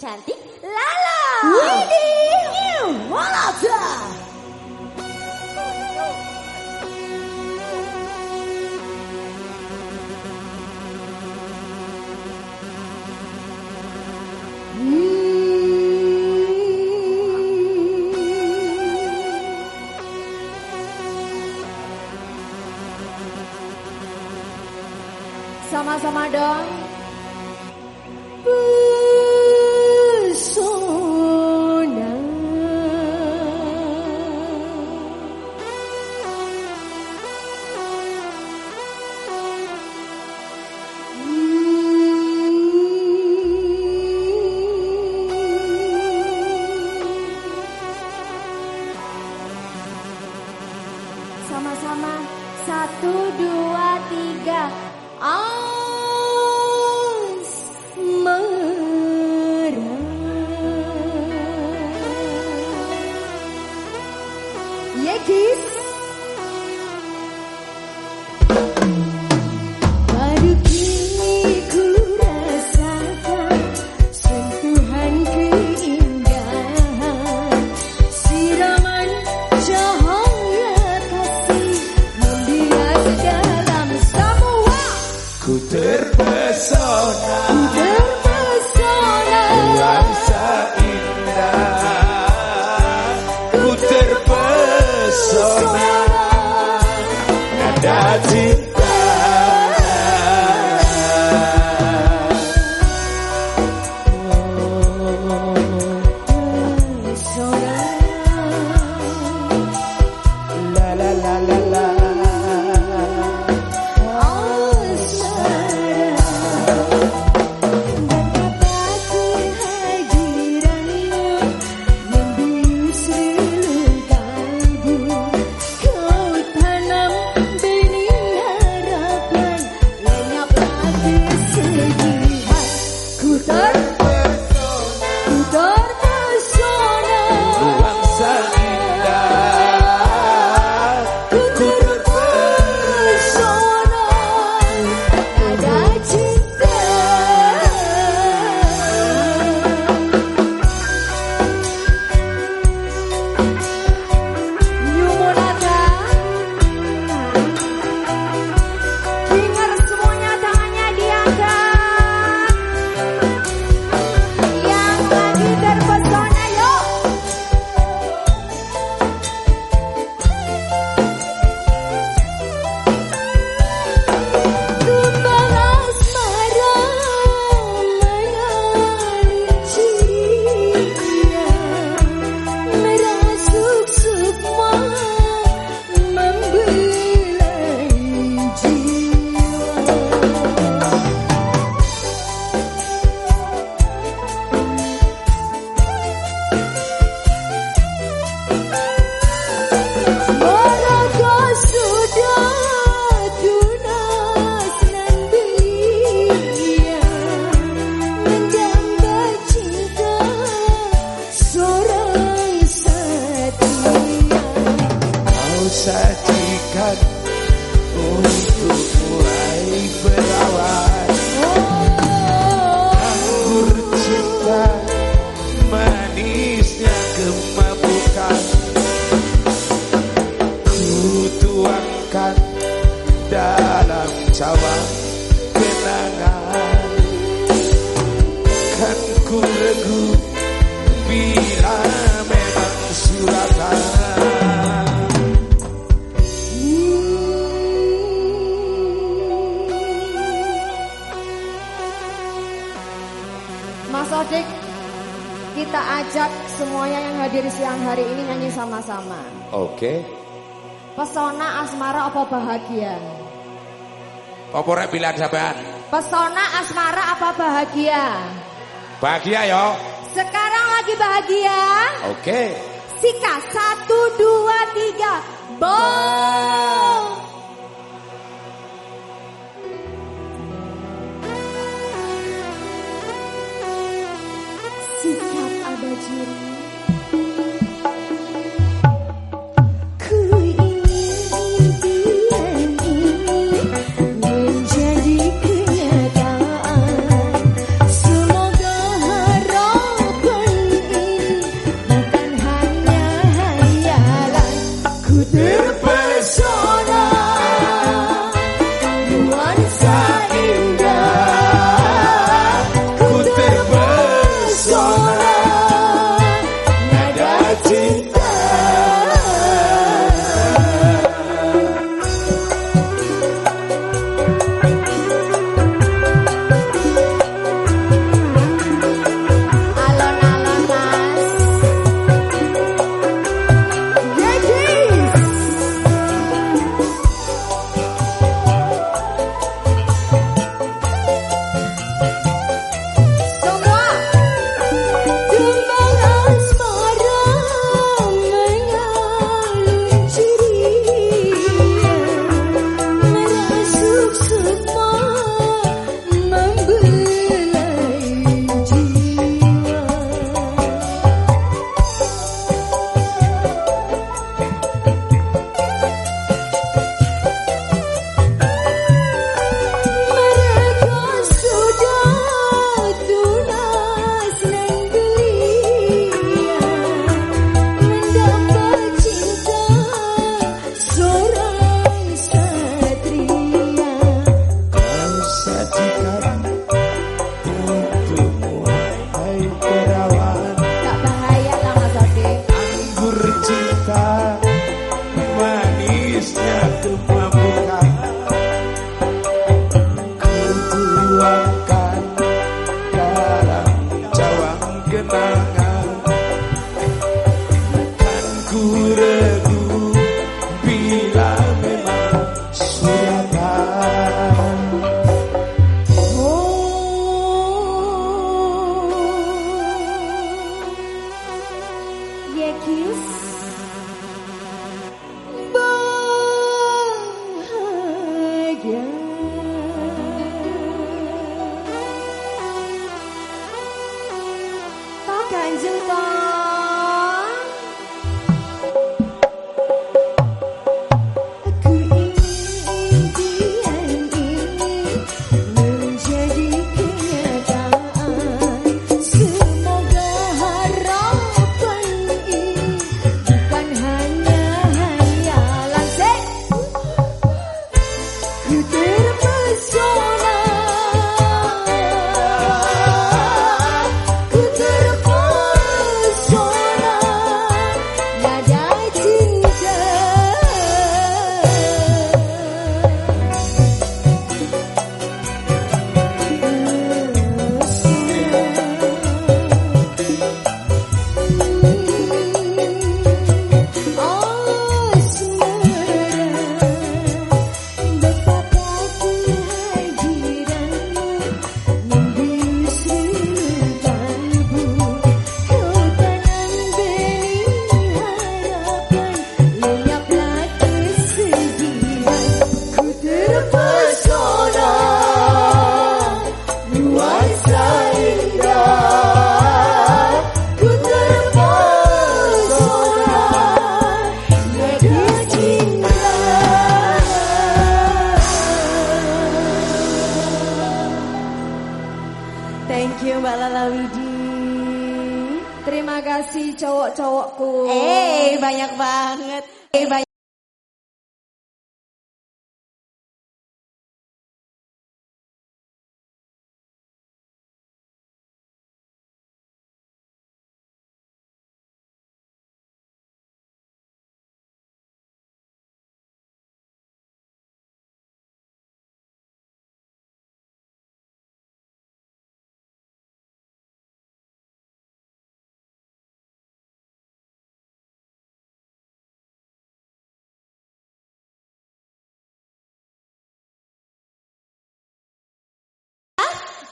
cantik Lala. Sama-sama dong. Musik kita ajak semuanya yang hadir siang hari ini nyanyi sama-sama. Oke. Okay. Pesona asmara apa bahagia? Apa rek bilang sampean? Pesona asmara apa bahagia? Bahagia yo. Sekarang lagi bahagia. Oke. Okay. Sika satu dua tiga. Bol.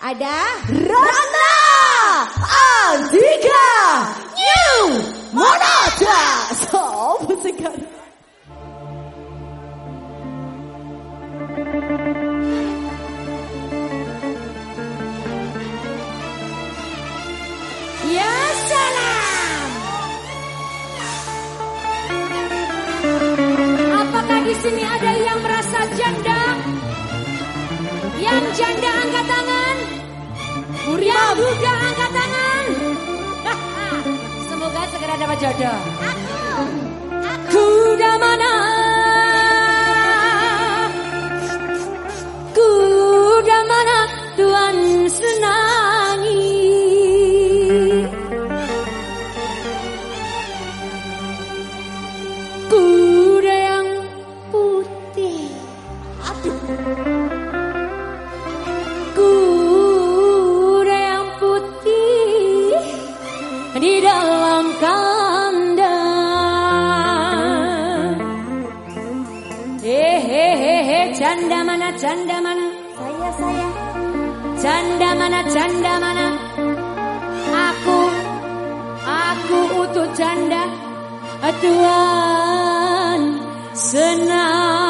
Ada Rana Andika New Monata Sopo sekali Ya salam. Apakah di sini ada yang merasa janda? Yang janda angkat tangan. Yang duda angkat tangan. Semoga segera dapat jodoh. Aku. Mana? Kuda canda mana? Saya saya Canda mana, canda mana? Aku, aku utuh canda. Tuhan senangi.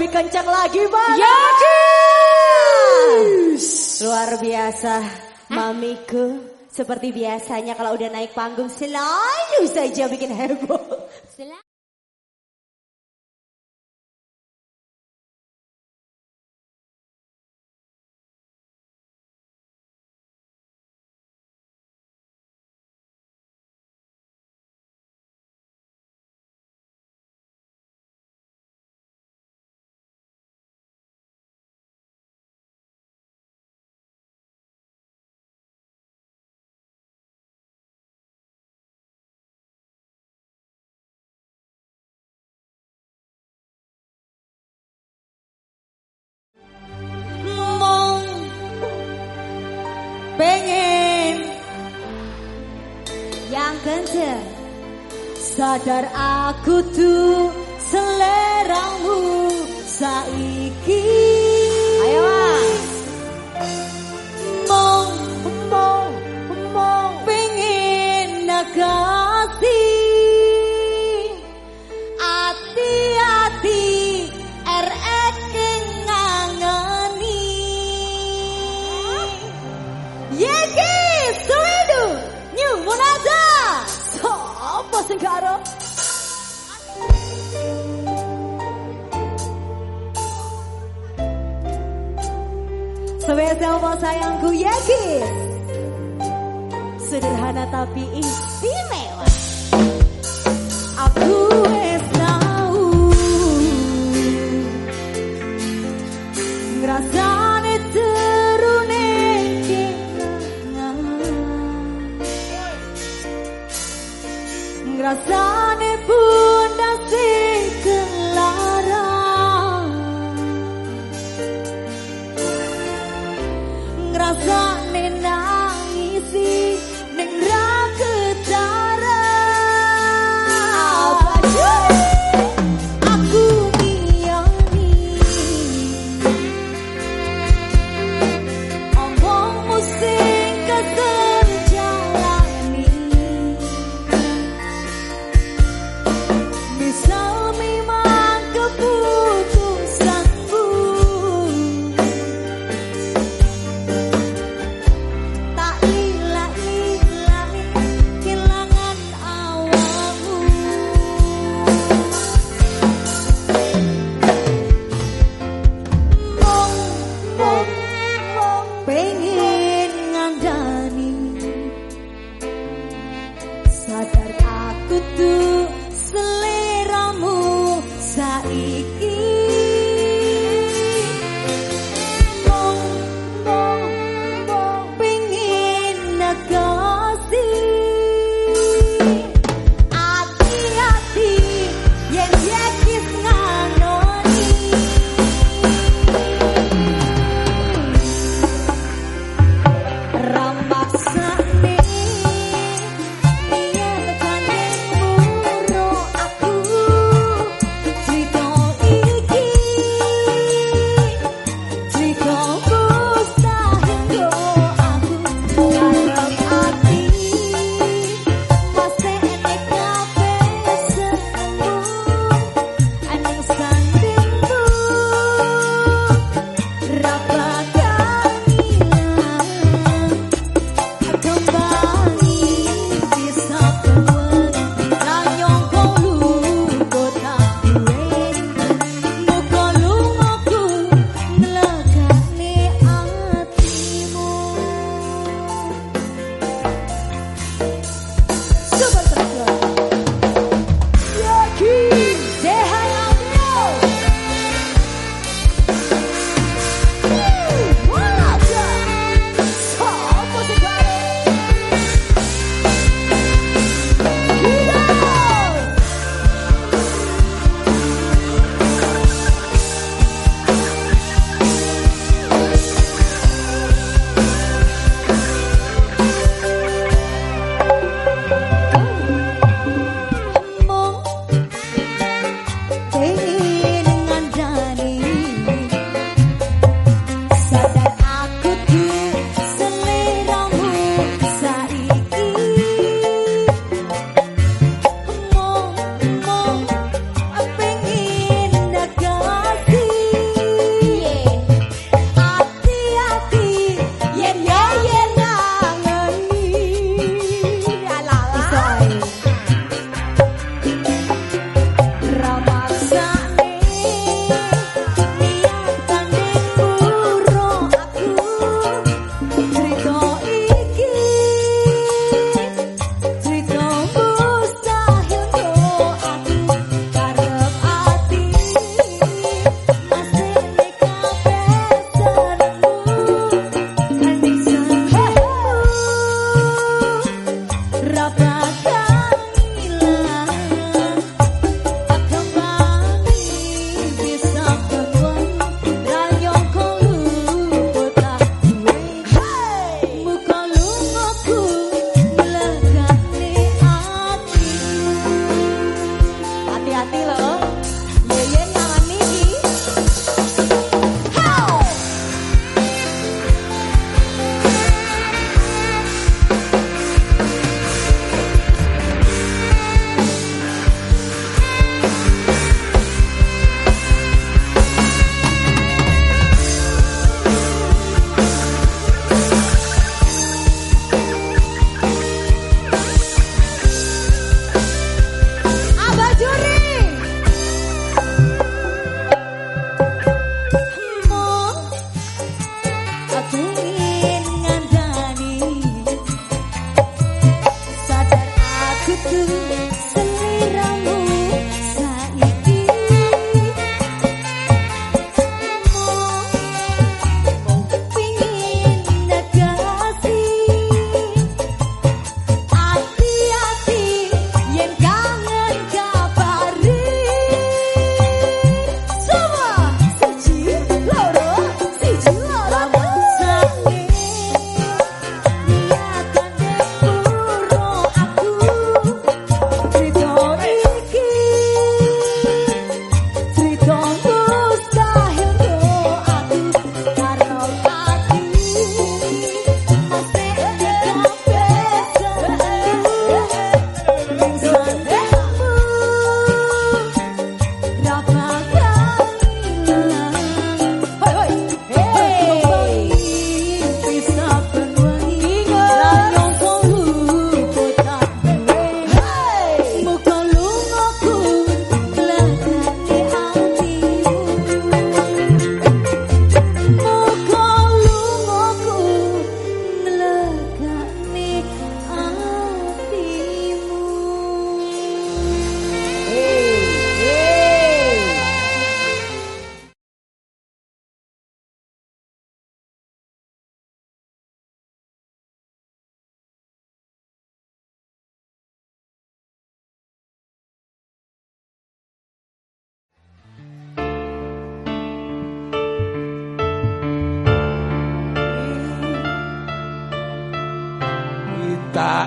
lebih kencang lagi bang. Yakus. Luar biasa, mamiku. Seperti biasanya kalau udah naik panggung selalu saja bikin heboh. Selalu. Sadar aku tuh seleramu sai sayangku yakin Sederhana tapi istimewa. Aku es tahu. Ngerasa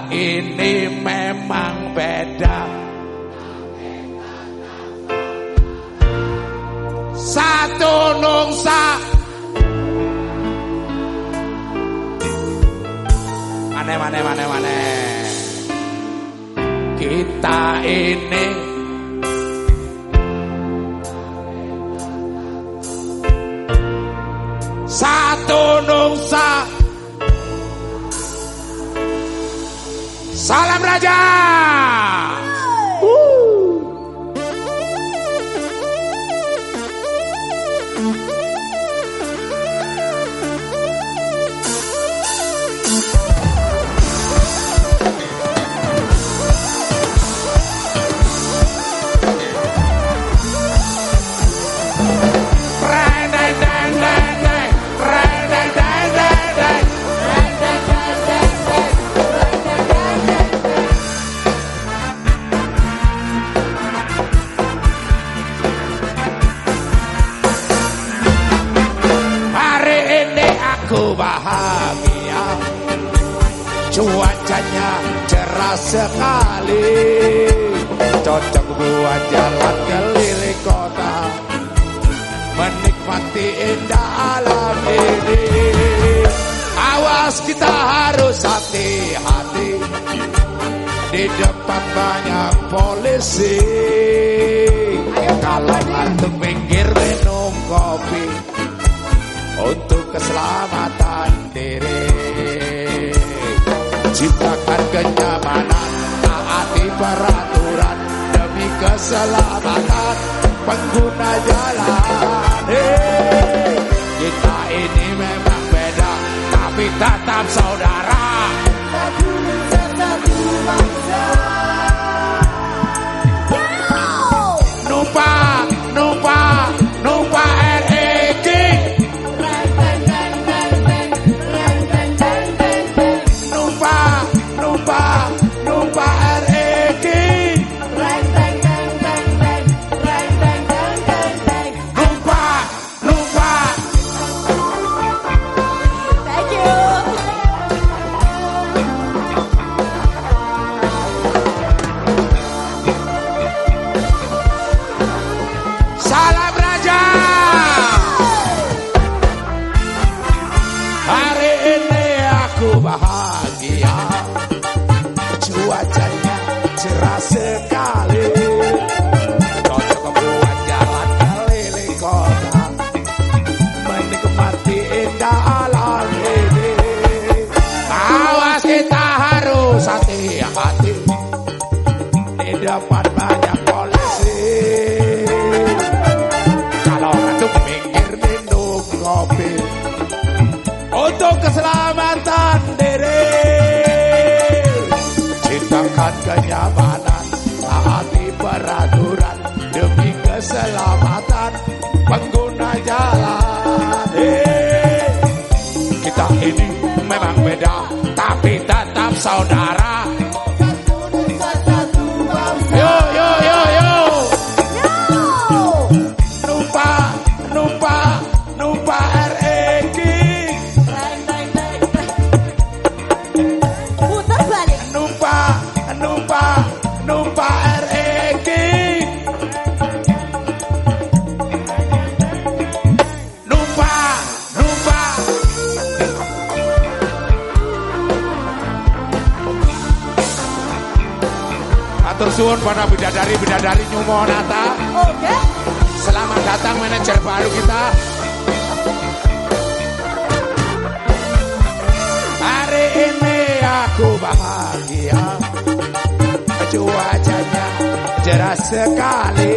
ini memang beda. Satu nungsa. Mana mana mana mana Kita ini. Satu nungsa Salam Raja. Cuacanya cerah sekali. Cocok buat jalan keliling kota Menikmati indah alam ini. Awas kita harus hati-hati. Di depan banyak polisi. Kalau ngantuk minggir minum kopi untuk keselamatan diri. Ciptakan kenyamanan, taati peraturan demi keselamatan pengguna jalan. Hey, kita ini memang beda, tapi tetap saudara. Atur suwun pada bidadari-bidadari Nyumonata. Oke. Selamat datang manajer baru kita. Hari ini aku bahagia. Cuacanya cerah sekali.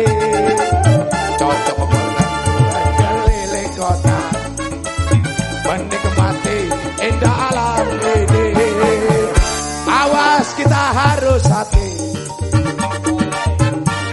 Cocok berjalan keliling kota. Menikmati indah alam ini. Awas kita harus hati.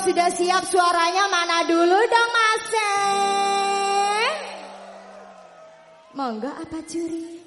sudah siap suaranya mana dulu dong Mas eh? Monggo apa curi?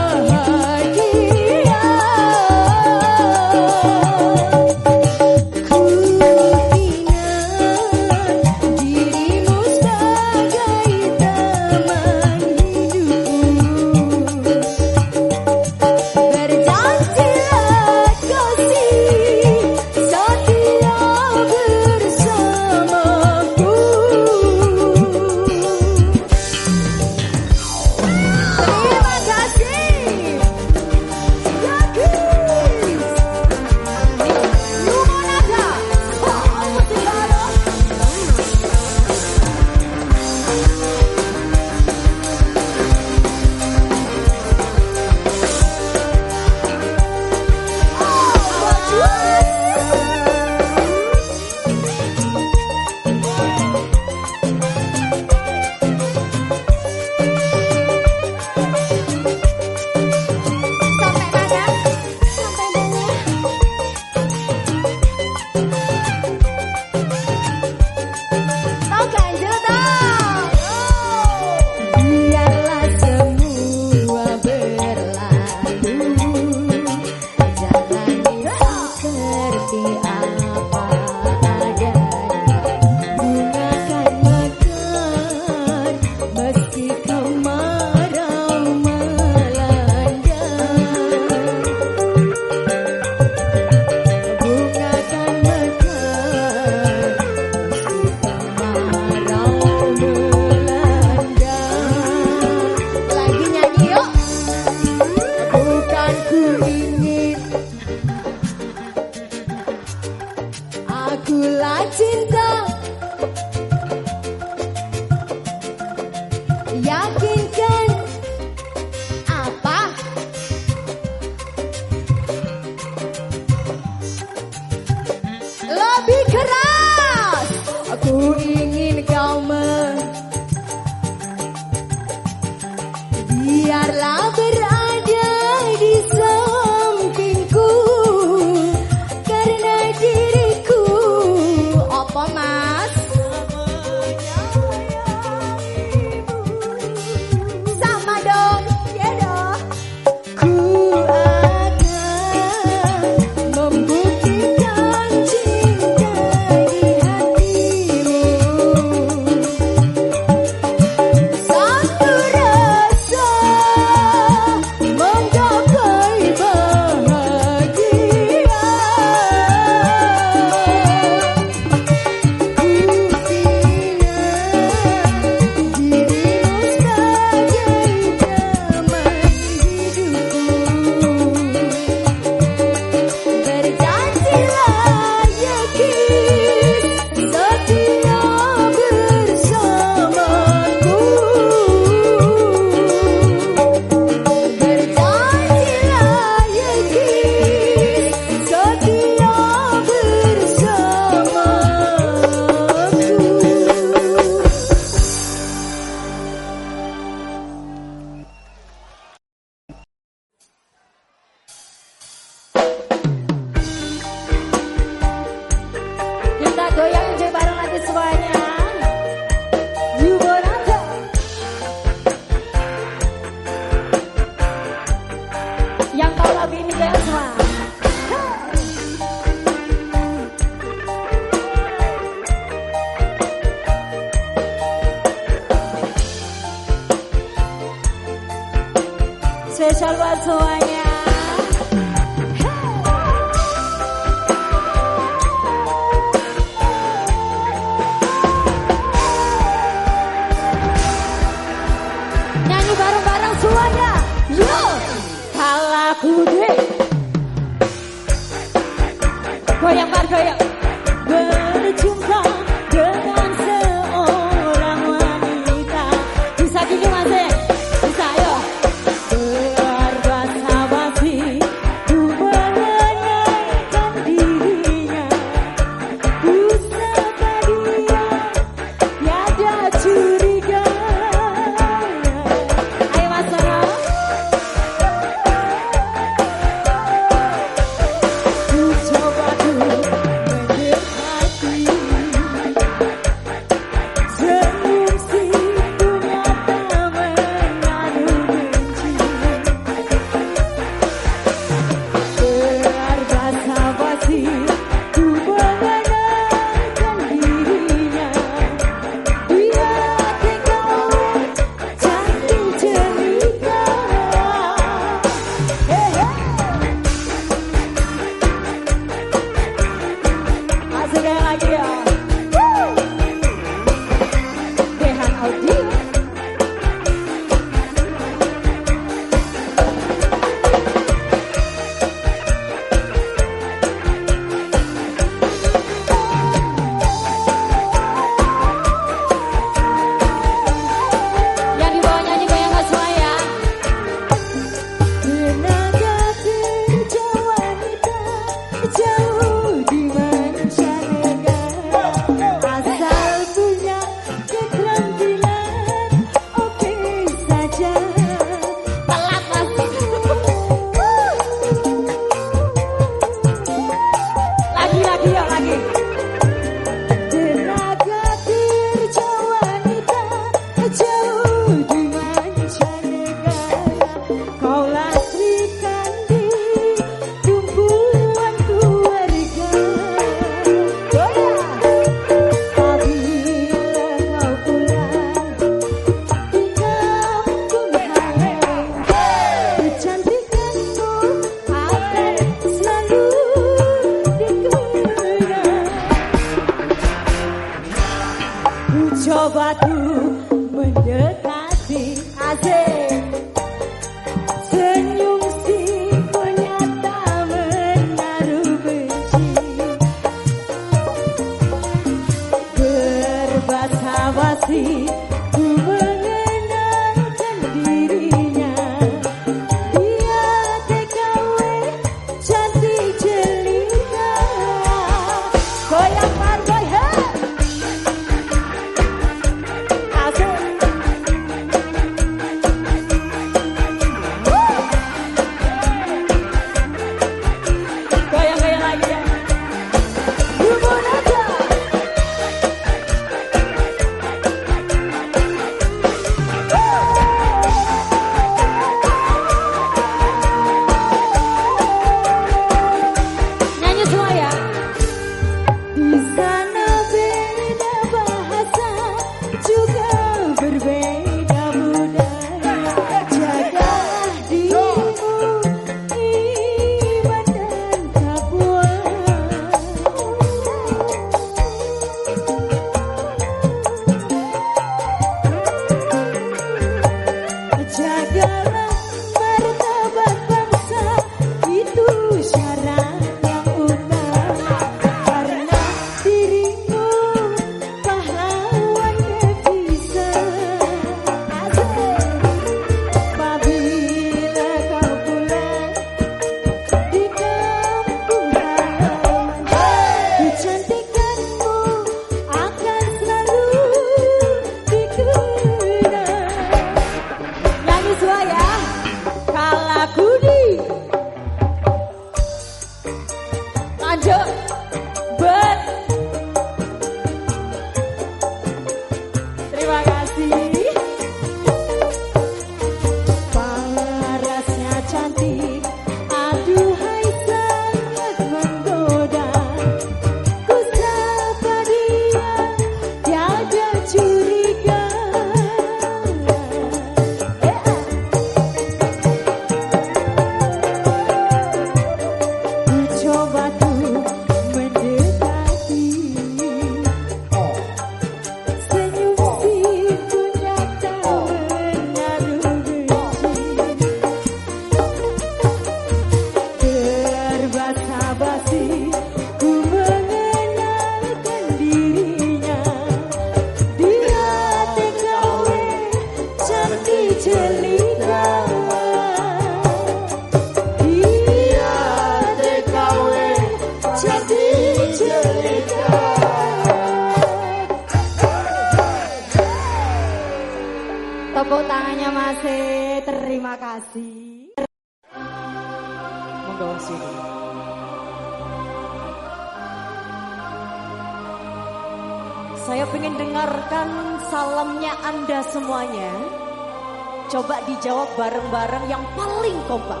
Dijawab bareng-bareng yang paling kompak.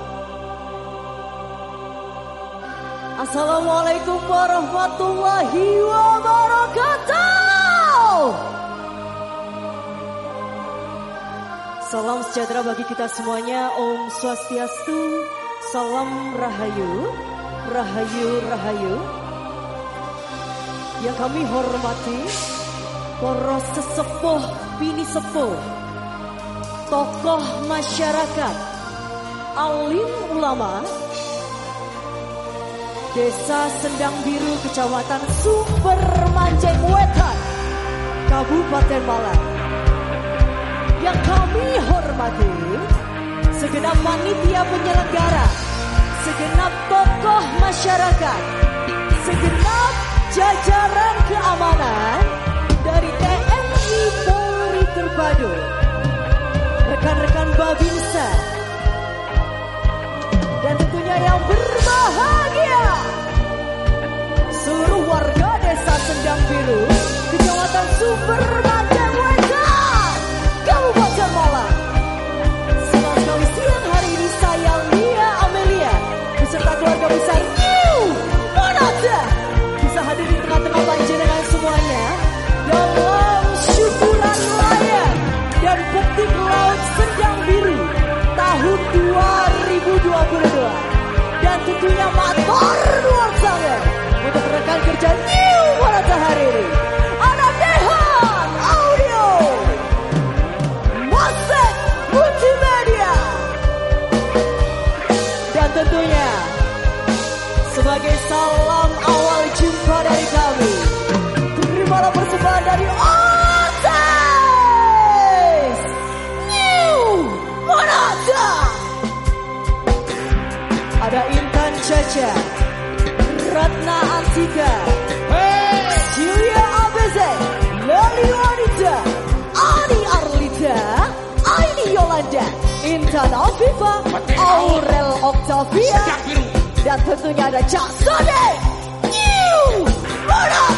Assalamualaikum warahmatullahi wabarakatuh. Salam sejahtera bagi kita semuanya. Om Swastiastu. Salam Rahayu. Rahayu, Rahayu. Yang kami hormati para sesepuh bini sepuh, tokoh masyarakat, alim ulama, Desa Sendang Biru, Kecamatan Sumber Manceng Wetan, Kabupaten Malang. Yang kami hormati, segenap panitia penyelenggara, segenap tokoh masyarakat, segenap jajaran keamanan dari TNI Polri Terpadu, rekan-rekan Babinsa, dan tentunya yang berbahagia. Seluruh warga desa Sendang Biru, Kecamatan Sumber 2022 dan Caca Ratna Antika Julia ABZ Lali Wanita. Ani Arlita. Aini Yolanda. Intan Afifa Aurel Octavia. Dan tentunya ada Cak Sode New Monata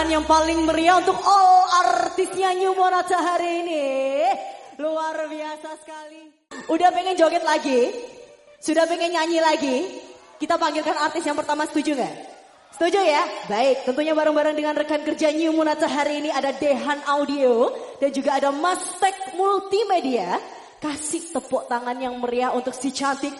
tangan yang paling meriah untuk all artisnya New Monata hari ini. Luar biasa sekali. Udah pengen joget lagi? Sudah pengen nyanyi lagi? Kita panggilkan artis yang pertama setuju nggak? Setuju ya? Baik, tentunya bareng-bareng dengan rekan kerja New Monata hari ini ada Dehan Audio dan juga ada Mastek Multimedia. Kasih tepuk tangan yang meriah untuk si cantik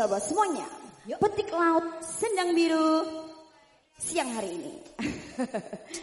buat semuanya. Petik laut sendang biru siang hari ini.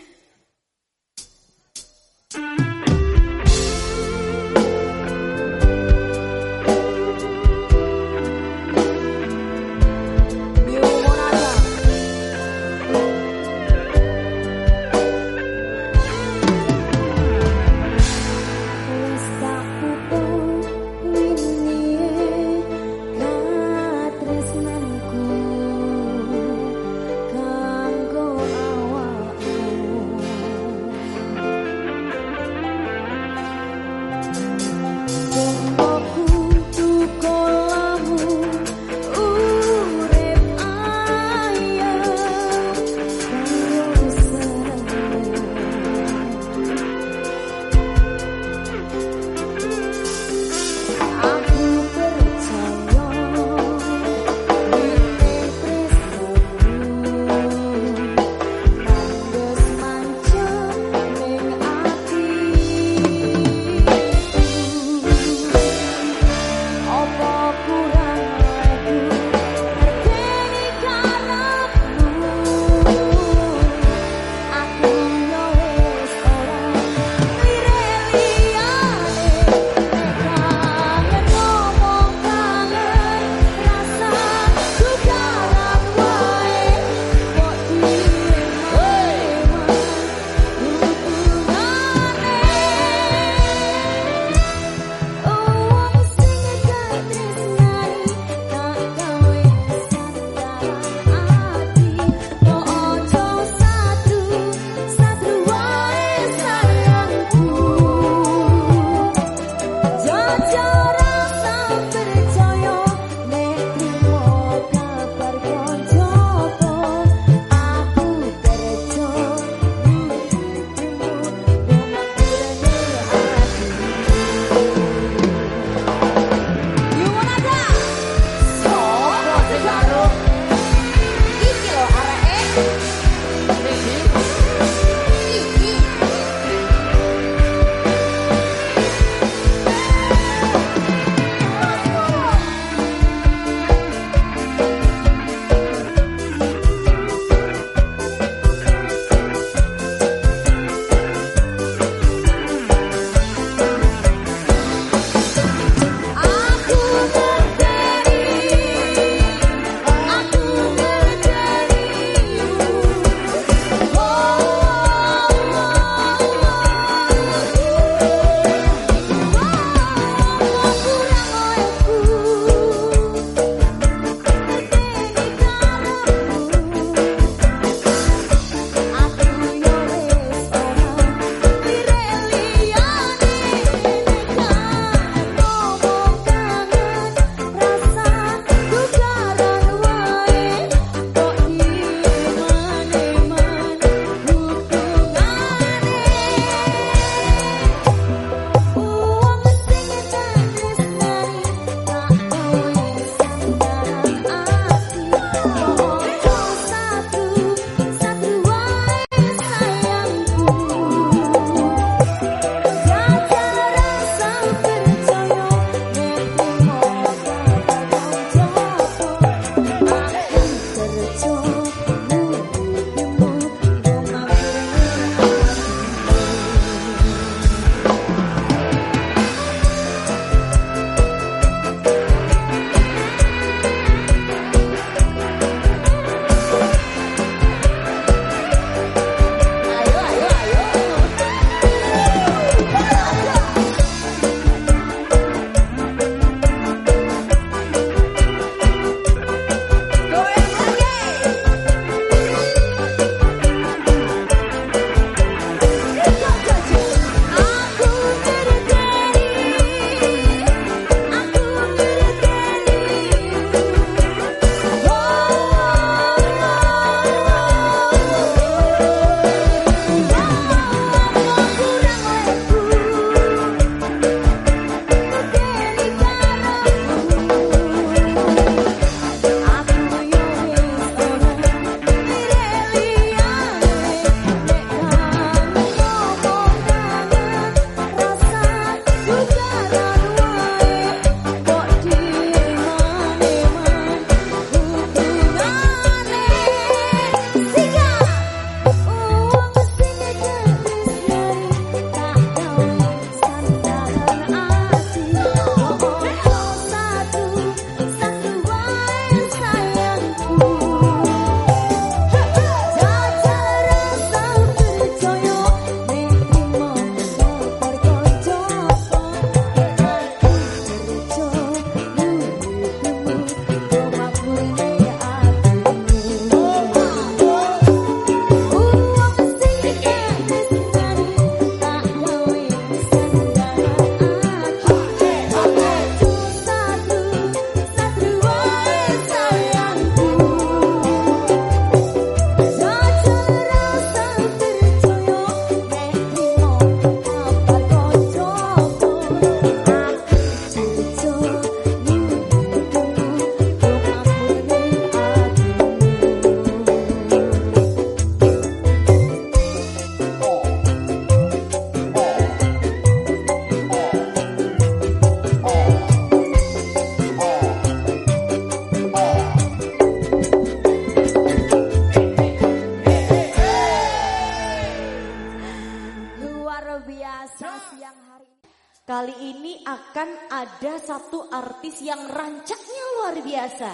siang hari ini. Kali ini akan ada satu artis yang rancaknya luar biasa.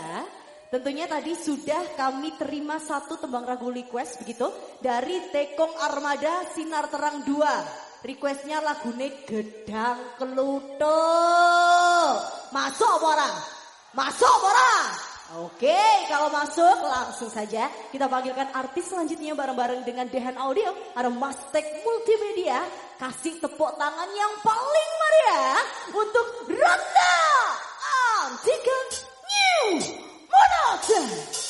Tentunya tadi sudah kami terima satu tembang ragu request begitu dari Tekong Armada Sinar Terang 2. Requestnya lagune Gedang Keluto. Masuk orang? Masuk orang? Oke, kalau masuk langsung saja kita panggilkan artis selanjutnya bareng-bareng dengan Dehan Audio, ada Mastek Multimedia. Kasih tepuk tangan yang paling meriah untuk Ronda Antikan New Monata.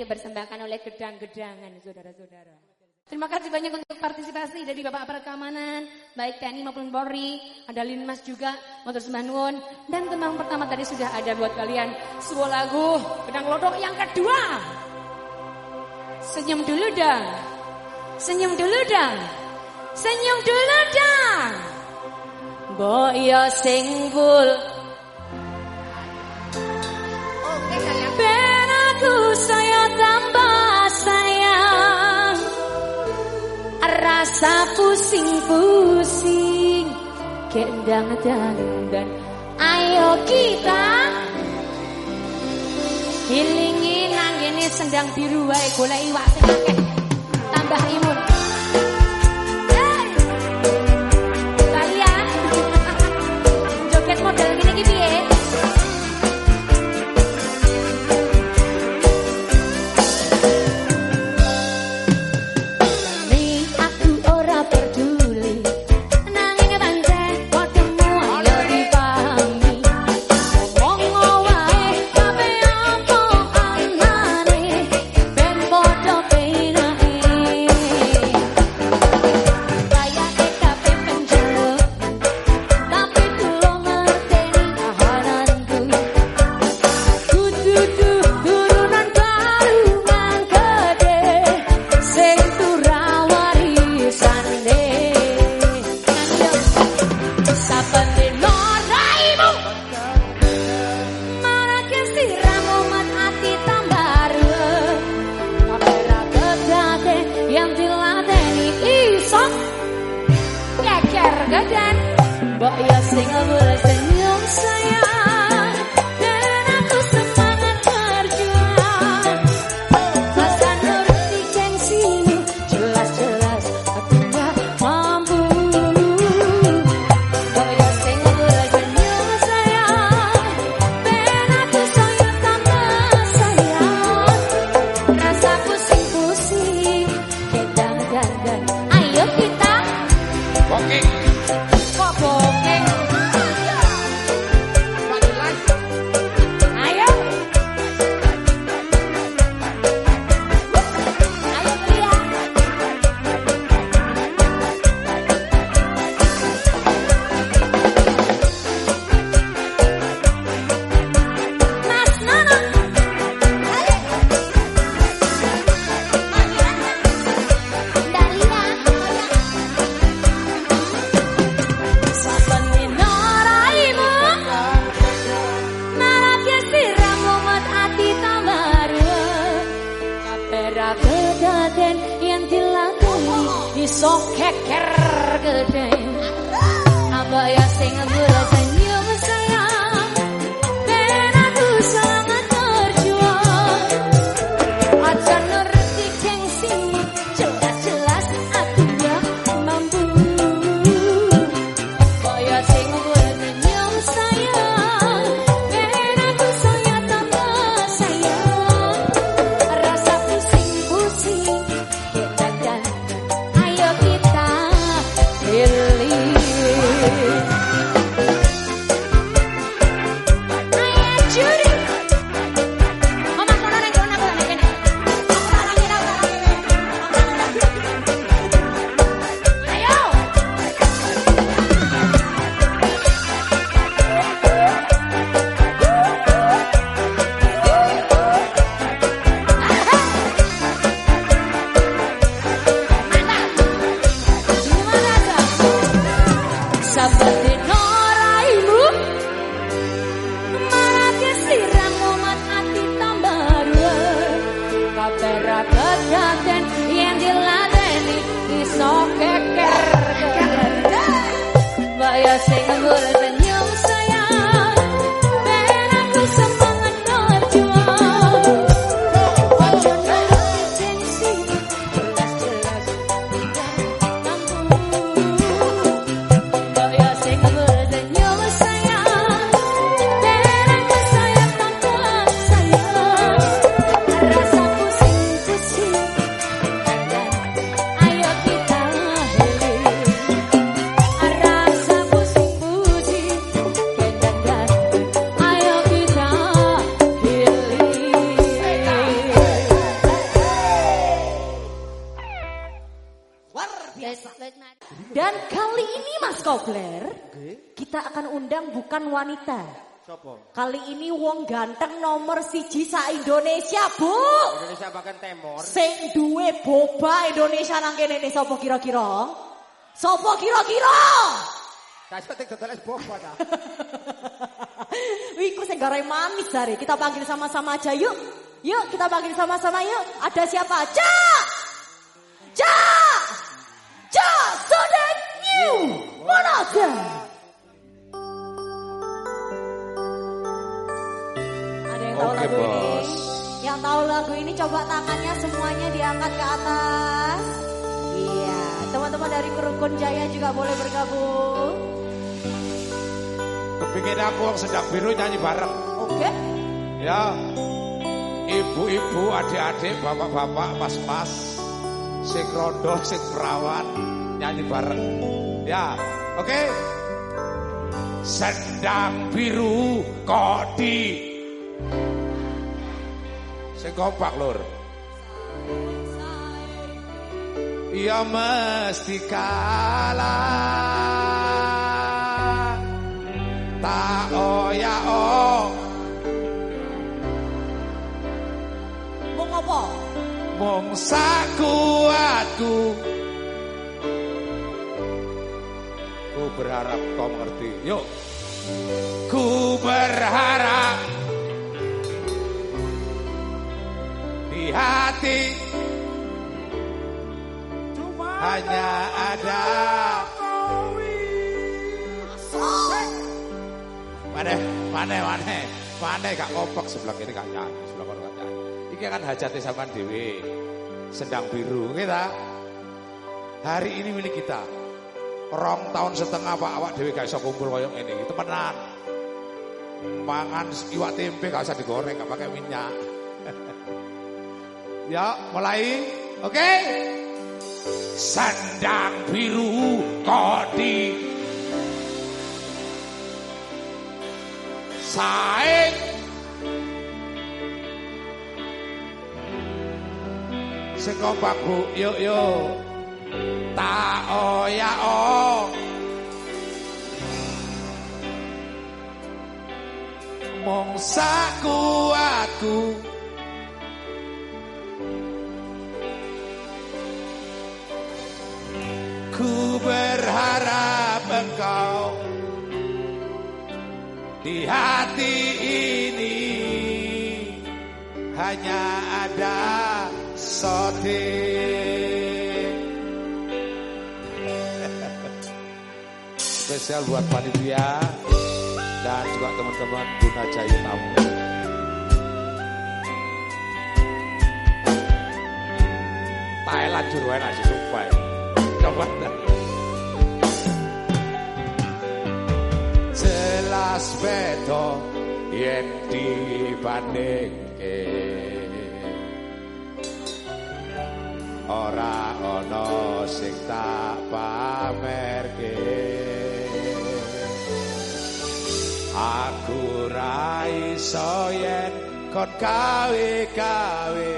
dipersembahkan oleh gedang-gedangan saudara-saudara. Terima kasih banyak untuk partisipasi dari Bapak aparat keamanan, baik TNI maupun Polri, ada Linmas juga, Motor Sembanwon, dan tembang pertama tadi sudah ada buat kalian. Sebuah lagu, Gedang Lodok yang kedua. Senyum dulu dong, senyum dulu dong, senyum dulu dong. Boyo singgul pusing-pusing Kendang janda, Ayo kita Hilingin anggini sendang biru wae golek iwak tambah imun. Sopo? Kali ini wong ganteng nomor siji sa Indonesia, Bu. Indonesia bahkan Temor. Sing duwe boba Indonesia nang kene ne sapa kira-kira? Sapa kira-kira? Kasih tek dodoles boba ta. Wiku sing garai manis dari. Kita panggil sama-sama aja yuk. Yuk kita panggil sama-sama yuk. Ada siapa? Cak! Lagu ini coba tangannya semuanya diangkat ke atas. Iya, teman-teman dari Kerukun Jaya juga boleh bergabung. Kepingin aku yang sedang biru nyanyi bareng. Oke? Ya. Ibu-ibu, adik-adik, bapak-bapak, mas-mas. Sing rondo, sing perawan. Nyanyi bareng. Ya. Oke. Sedang biru kok di Sing kompak lur. Ya mesti kalah. Tak oh ya oh Mau ngopo? Mong sakuatku. Ku berharap kau mengerti. Yuk. Ku berharap hati Hanya ada Mana, mana, mana, mana gak kompak sebelah kiri gak nyanyi, sebelah kono gak nyanyi. Iki kan hajatnya sama Dewi, sedang biru kita. Hari ini milik kita. Rong tahun setengah pak awak Dewi gak bisa kumpul koyong ini, temenan. Mangan iwak tempe gak usah digoreng, gak pakai minyak. Ya, mulai, oke? Sandang biru kodi. Saing kompak Bu yuk yuk ta o ya o. Mong sakuatku ku berharap engkau di hati ini hanya ada sotik. Spesial buat panitia dan juga teman-teman Buna Jayu Tamu. Thailand juruan aja sumpah. Dah. jelas beda yen dibandingke ora ana sing tak pamerke aku ra iso yen kon kawe-kawe